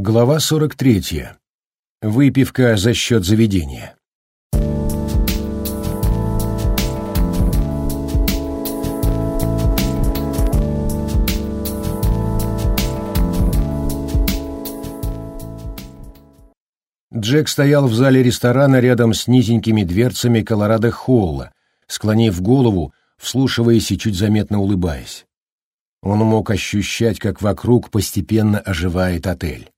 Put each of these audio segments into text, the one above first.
Глава 43. Выпивка за счет заведения. Джек стоял в зале ресторана рядом с низенькими дверцами Колорадо-Холла, склонив голову, вслушиваясь и чуть заметно улыбаясь. Он мог ощущать, как вокруг постепенно оживает отель.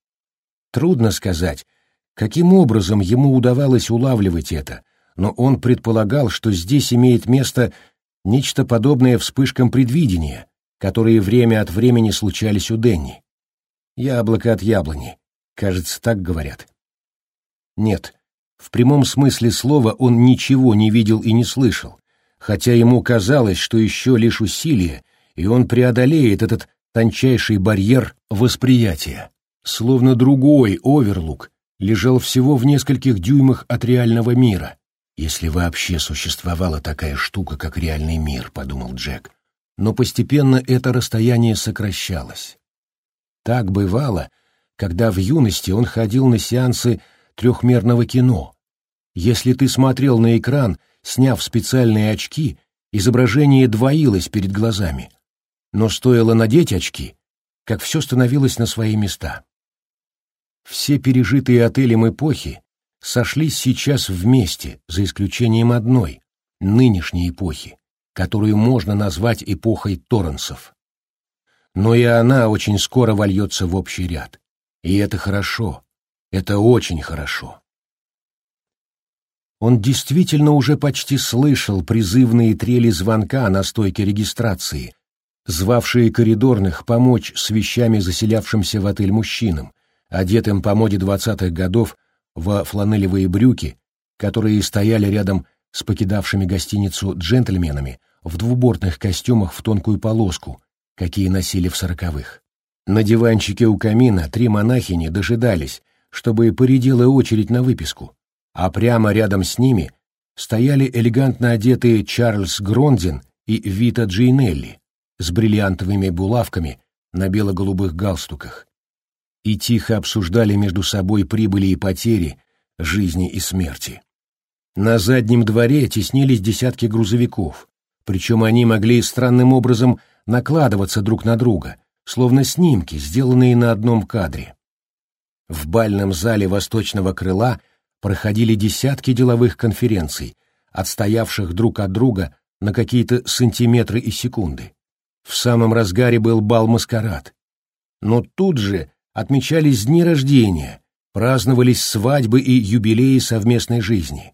Трудно сказать, каким образом ему удавалось улавливать это, но он предполагал, что здесь имеет место нечто подобное вспышкам предвидения, которые время от времени случались у Денни. Яблоко от яблони, кажется, так говорят. Нет, в прямом смысле слова он ничего не видел и не слышал, хотя ему казалось, что еще лишь усилие, и он преодолеет этот тончайший барьер восприятия. Словно другой оверлук лежал всего в нескольких дюймах от реального мира. «Если вообще существовала такая штука, как реальный мир», — подумал Джек. Но постепенно это расстояние сокращалось. Так бывало, когда в юности он ходил на сеансы трехмерного кино. Если ты смотрел на экран, сняв специальные очки, изображение двоилось перед глазами. Но стоило надеть очки, как все становилось на свои места. Все пережитые отелем эпохи сошлись сейчас вместе, за исключением одной, нынешней эпохи, которую можно назвать эпохой Торренсов. Но и она очень скоро вольется в общий ряд. И это хорошо, это очень хорошо. Он действительно уже почти слышал призывные трели звонка на стойке регистрации, звавшие коридорных помочь с вещами заселявшимся в отель мужчинам, одетым по моде двадцатых годов во фланелевые брюки, которые стояли рядом с покидавшими гостиницу джентльменами в двубортных костюмах в тонкую полоску, какие носили в сороковых. На диванчике у камина три монахини дожидались, чтобы поредела очередь на выписку, а прямо рядом с ними стояли элегантно одетые Чарльз Грондин и Вита Джейнелли с бриллиантовыми булавками на бело-голубых галстуках, и тихо обсуждали между собой прибыли и потери, жизни и смерти. На заднем дворе теснились десятки грузовиков, причем они могли странным образом накладываться друг на друга, словно снимки, сделанные на одном кадре. В бальном зале восточного крыла проходили десятки деловых конференций, отстоявших друг от друга на какие-то сантиметры и секунды. В самом разгаре был бал-маскарад. Но тут же отмечались дни рождения, праздновались свадьбы и юбилеи совместной жизни.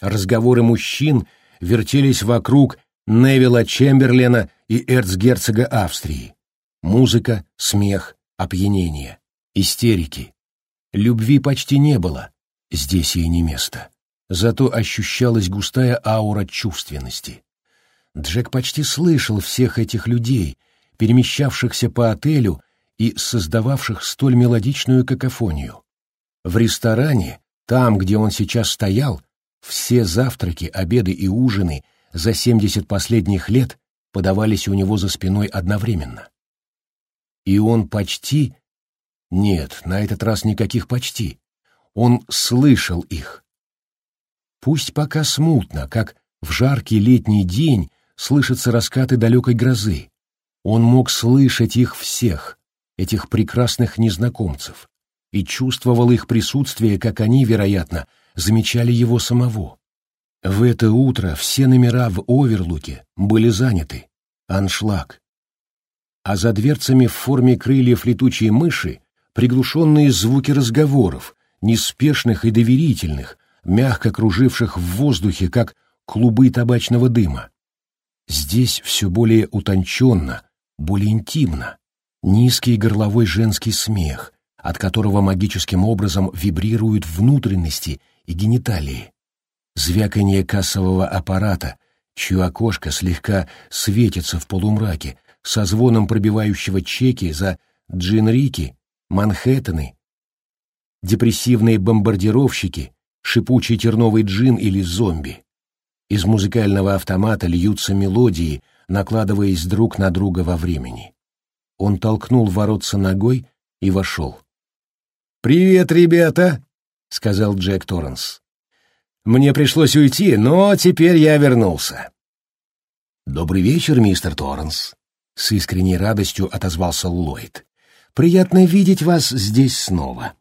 Разговоры мужчин вертелись вокруг Невилла Чемберлена и эрцгерцога Австрии. Музыка, смех, опьянение, истерики. Любви почти не было, здесь ей не место. Зато ощущалась густая аура чувственности. Джек почти слышал всех этих людей, перемещавшихся по отелю и создававших столь мелодичную какофонию. В ресторане, там, где он сейчас стоял, все завтраки, обеды и ужины за семьдесят последних лет подавались у него за спиной одновременно. И он почти... Нет, на этот раз никаких почти. Он слышал их. Пусть пока смутно, как в жаркий летний день слышатся раскаты далекой грозы. Он мог слышать их всех, этих прекрасных незнакомцев, и чувствовал их присутствие, как они, вероятно, замечали его самого. В это утро все номера в Оверлуке были заняты. Аншлаг. А за дверцами в форме крыльев летучей мыши приглушенные звуки разговоров, неспешных и доверительных, мягко круживших в воздухе, как клубы табачного дыма. Здесь все более утонченно, более интимно, Низкий горловой женский смех, от которого магическим образом вибрируют внутренности и гениталии. Звяканье кассового аппарата, чье окошко слегка светится в полумраке, со звоном пробивающего чеки за джинрики, Манхэттены, депрессивные бомбардировщики, шипучий терновый джин или зомби. Из музыкального автомата льются мелодии, накладываясь друг на друга во времени. Он толкнул воротца ногой и вошел. «Привет, ребята!» — сказал Джек Торренс. «Мне пришлось уйти, но теперь я вернулся». «Добрый вечер, мистер Торренс», — с искренней радостью отозвался Ллойд. «Приятно видеть вас здесь снова».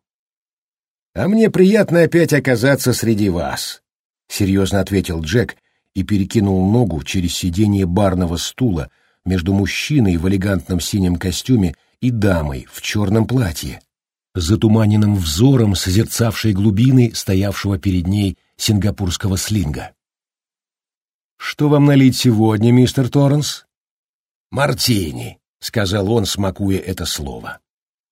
«А мне приятно опять оказаться среди вас», — серьезно ответил Джек и перекинул ногу через сиденье барного стула между мужчиной в элегантном синем костюме и дамой в черном платье, затуманенным взором созерцавшей глубины стоявшего перед ней сингапурского слинга. «Что вам налить сегодня, мистер Торренс?» «Мартини», — сказал он, смакуя это слово.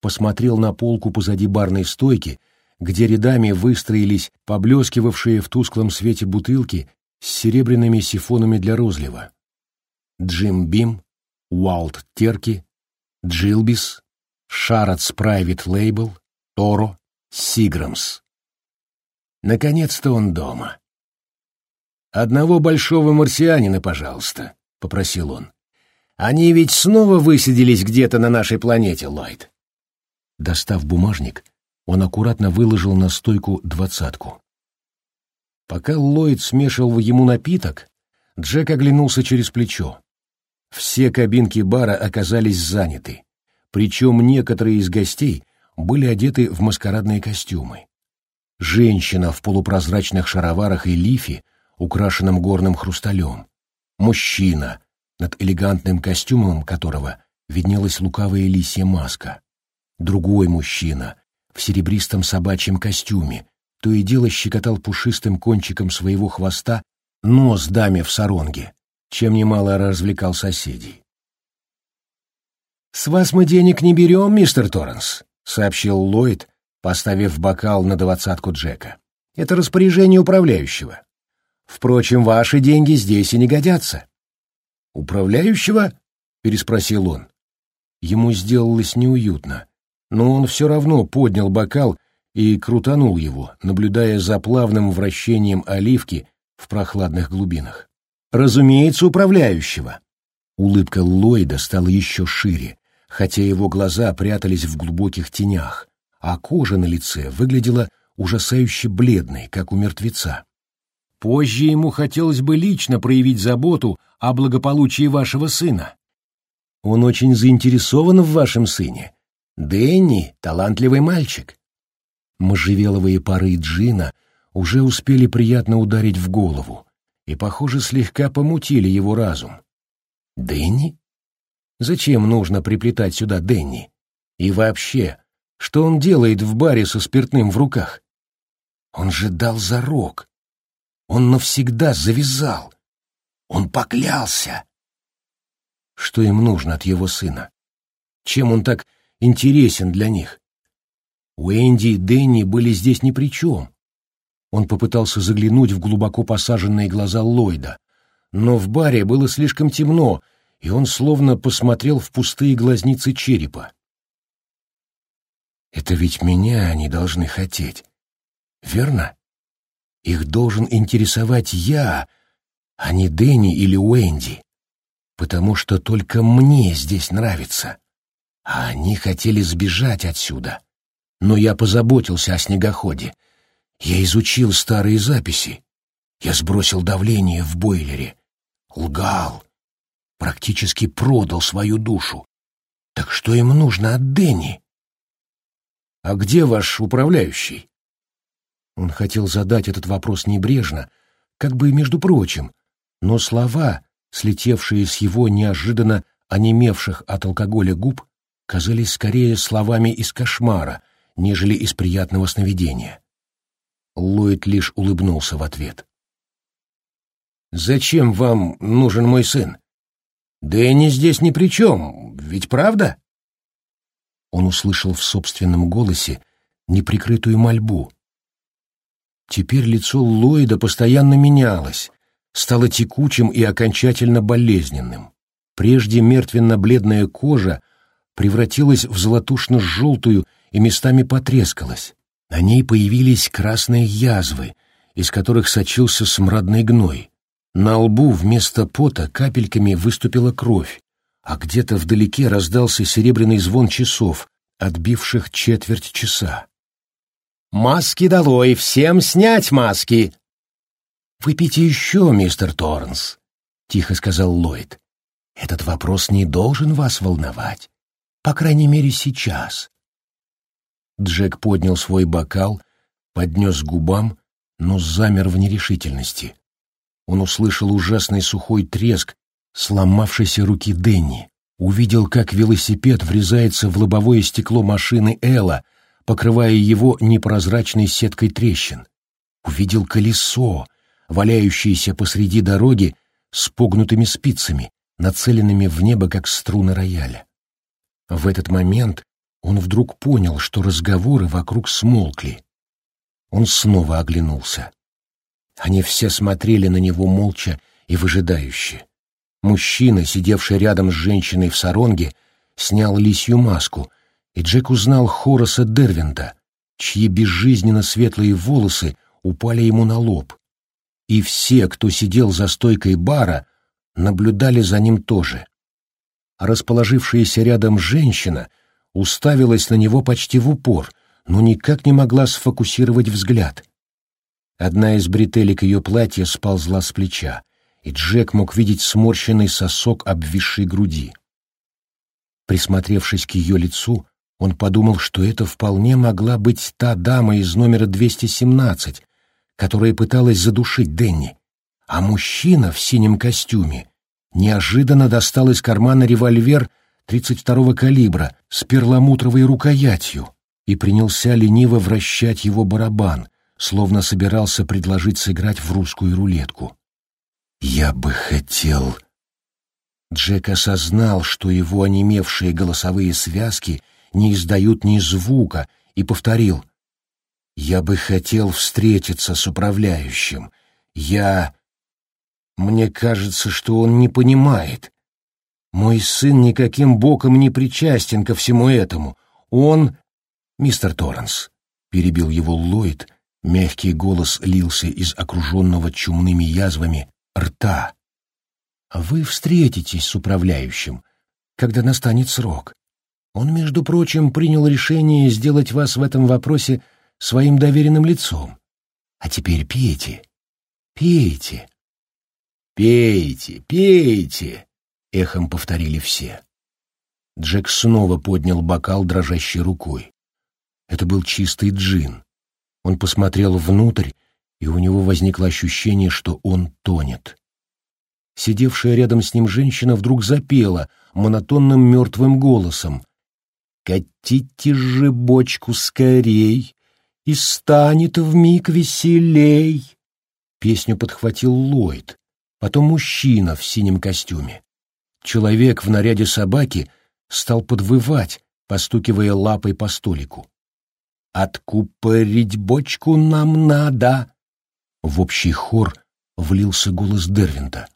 Посмотрел на полку позади барной стойки, где рядами выстроились поблескивавшие в тусклом свете бутылки с серебряными сифонами для розлива. Джим Бим, Уалт Терки, Джилбис, Шаратс Прайвит Лейбл, Торо, Сиграмс. Наконец-то он дома. «Одного большого марсианина, пожалуйста», — попросил он. «Они ведь снова высадились где-то на нашей планете, Ллойд». Достав бумажник, он аккуратно выложил на стойку двадцатку. Пока Ллойд смешивал ему напиток, Джек оглянулся через плечо. Все кабинки бара оказались заняты, причем некоторые из гостей были одеты в маскарадные костюмы. Женщина в полупрозрачных шароварах и лифе, украшенном горным хрусталем. Мужчина, над элегантным костюмом которого виднелась лукавая лисья маска. Другой мужчина в серебристом собачьем костюме, то и дело щекотал пушистым кончиком своего хвоста нос даме в саронге, чем немало развлекал соседей. «С вас мы денег не берем, мистер Торренс», — сообщил Ллойд, поставив бокал на двадцатку Джека. «Это распоряжение управляющего. Впрочем, ваши деньги здесь и не годятся». «Управляющего?» — переспросил он. Ему сделалось неуютно, но он все равно поднял бокал и крутанул его, наблюдая за плавным вращением оливки в прохладных глубинах. «Разумеется, управляющего!» Улыбка Ллойда стала еще шире, хотя его глаза прятались в глубоких тенях, а кожа на лице выглядела ужасающе бледной, как у мертвеца. Позже ему хотелось бы лично проявить заботу о благополучии вашего сына. Он очень заинтересован в вашем сыне. Дэнни — талантливый мальчик. Можжевеловые пары джина уже успели приятно ударить в голову и, похоже, слегка помутили его разум. Дэнни? Зачем нужно приплетать сюда Дэнни? И вообще, что он делает в баре со спиртным в руках? Он же дал зарок. Он навсегда завязал. Он поклялся. Что им нужно от его сына? Чем он так интересен для них? Уэнди и Дэнни были здесь ни при чем. Он попытался заглянуть в глубоко посаженные глаза Ллойда, но в баре было слишком темно, и он словно посмотрел в пустые глазницы черепа. Это ведь меня они должны хотеть. Верно? Их должен интересовать я, а не Дэнни или Уэнди. Потому что только мне здесь нравится. А они хотели сбежать отсюда. Но я позаботился о снегоходе. Я изучил старые записи. Я сбросил давление в бойлере. Лгал. Практически продал свою душу. Так что им нужно от Дэнни? «А где ваш управляющий?» Он хотел задать этот вопрос небрежно, как бы между прочим, но слова, слетевшие с его неожиданно онемевших от алкоголя губ, казались скорее словами из кошмара, нежели из приятного сновидения. Ллойд лишь улыбнулся в ответ. «Зачем вам нужен мой сын? Дэнни здесь ни при чем, ведь правда?» он услышал в собственном голосе неприкрытую мольбу. Теперь лицо Ллойда постоянно менялось, стало текучим и окончательно болезненным. Прежде мертвенно-бледная кожа превратилась в золотушно-желтую и местами потрескалась. На ней появились красные язвы, из которых сочился смрадный гной. На лбу вместо пота капельками выступила кровь, а где-то вдалеке раздался серебряный звон часов, отбивших четверть часа. Маски долой! Всем снять маски!» «Выпейте еще, мистер Торнс», — тихо сказал Ллойд. «Этот вопрос не должен вас волновать. По крайней мере, сейчас». Джек поднял свой бокал, поднес губам, но замер в нерешительности. Он услышал ужасный сухой треск сломавшейся руки Денни, увидел, как велосипед врезается в лобовое стекло машины Элла, покрывая его непрозрачной сеткой трещин. Увидел колесо, валяющееся посреди дороги с погнутыми спицами, нацеленными в небо, как струны рояля. В этот момент он вдруг понял, что разговоры вокруг смолкли. Он снова оглянулся. Они все смотрели на него молча и выжидающе. Мужчина, сидевший рядом с женщиной в саронге, снял лисью маску, и Джек узнал Хораса Дервинта, чьи безжизненно светлые волосы упали ему на лоб. И все, кто сидел за стойкой бара, наблюдали за ним тоже. Расположившаяся рядом женщина уставилась на него почти в упор, но никак не могла сфокусировать взгляд. Одна из бретелек ее платья сползла с плеча, и Джек мог видеть сморщенный сосок обвисшей груди. Присмотревшись к ее лицу, он подумал, что это вполне могла быть та дама из номера 217, которая пыталась задушить Денни, а мужчина в синем костюме неожиданно достал из кармана револьвер 32-го калибра с перламутровой рукоятью и принялся лениво вращать его барабан, словно собирался предложить сыграть в русскую рулетку. «Я бы хотел...» Джек осознал, что его онемевшие голосовые связки не издают ни звука, и повторил. «Я бы хотел встретиться с управляющим. Я...» Мне кажется, что он не понимает. Мой сын никаким боком не причастен ко всему этому. Он... Мистер Торренс, — перебил его Ллойд, мягкий голос лился из окруженного чумными язвами рта. Вы встретитесь с управляющим, когда настанет срок. Он, между прочим, принял решение сделать вас в этом вопросе своим доверенным лицом. А теперь пейте, пейте. «Пейте, пейте!» — эхом повторили все. Джек снова поднял бокал дрожащей рукой. Это был чистый джин. Он посмотрел внутрь, и у него возникло ощущение, что он тонет. Сидевшая рядом с ним женщина вдруг запела монотонным мертвым голосом. «Катите же бочку скорей, и станет вмиг веселей!» Песню подхватил Ллойд потом мужчина в синем костюме. Человек в наряде собаки стал подвывать, постукивая лапой по столику. «Откупорить бочку нам надо!» В общий хор влился голос Дервинта.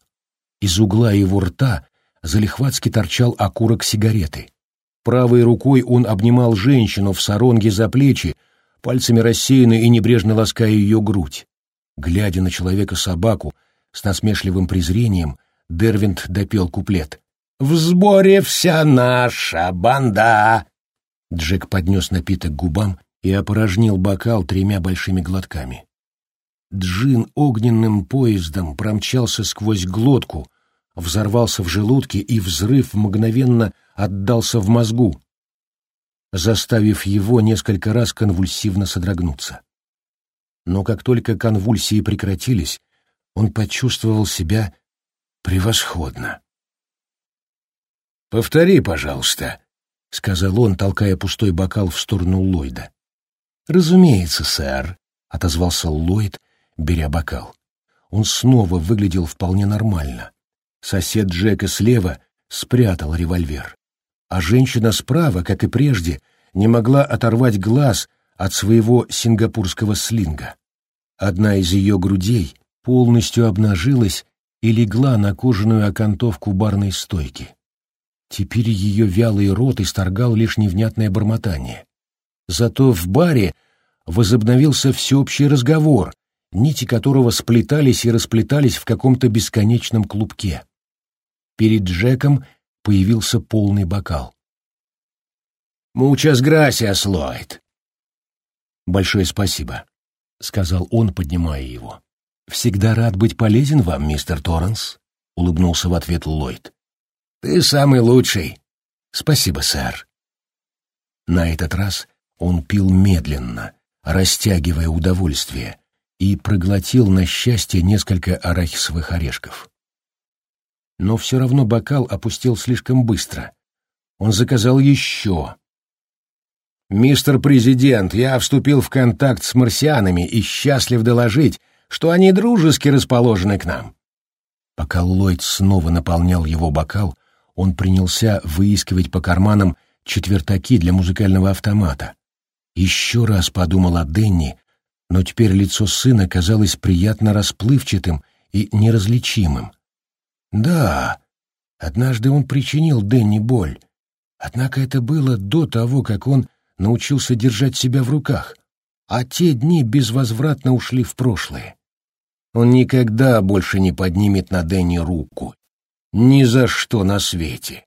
Из угла его рта залихватски торчал окурок сигареты. Правой рукой он обнимал женщину в саронге за плечи, пальцами рассеянно и небрежно лаская ее грудь. Глядя на человека-собаку, с насмешливым презрением Дервинт допел куплет. «В сборе вся наша банда!» Джек поднес напиток к губам и опорожнил бокал тремя большими глотками. Джин огненным поездом промчался сквозь глотку, взорвался в желудке, и взрыв мгновенно отдался в мозгу, заставив его несколько раз конвульсивно содрогнуться. Но как только конвульсии прекратились, он почувствовал себя превосходно. «Повтори, пожалуйста», — сказал он, толкая пустой бокал в сторону Ллойда. «Разумеется, сэр», — отозвался Ллойд, беря бокал. Он снова выглядел вполне нормально. Сосед Джека слева спрятал револьвер, а женщина справа, как и прежде, не могла оторвать глаз от своего сингапурского слинга. Одна из ее грудей полностью обнажилась и легла на кожаную окантовку барной стойки. Теперь ее вялый рот исторгал лишь невнятное бормотание. Зато в баре возобновился всеобщий разговор, нити которого сплетались и расплетались в каком-то бесконечном клубке. Перед Джеком появился полный бокал. «Мучас грасиас, Ллойд!» «Большое спасибо», — сказал он, поднимая его. «Всегда рад быть полезен вам, мистер Торренс», — улыбнулся в ответ Ллойд. «Ты самый лучший». «Спасибо, сэр». На этот раз он пил медленно, растягивая удовольствие, и проглотил на счастье несколько арахисовых орешков. Но все равно бокал опустил слишком быстро. Он заказал еще. «Мистер Президент, я вступил в контакт с марсианами и счастлив доложить, что они дружески расположены к нам». Пока Ллойд снова наполнял его бокал, он принялся выискивать по карманам четвертаки для музыкального автомата. Еще раз подумал о Денни, но теперь лицо сына казалось приятно расплывчатым и неразличимым. Да, однажды он причинил Денни боль, однако это было до того, как он научился держать себя в руках, а те дни безвозвратно ушли в прошлое. Он никогда больше не поднимет на Денни руку. Ни за что на свете.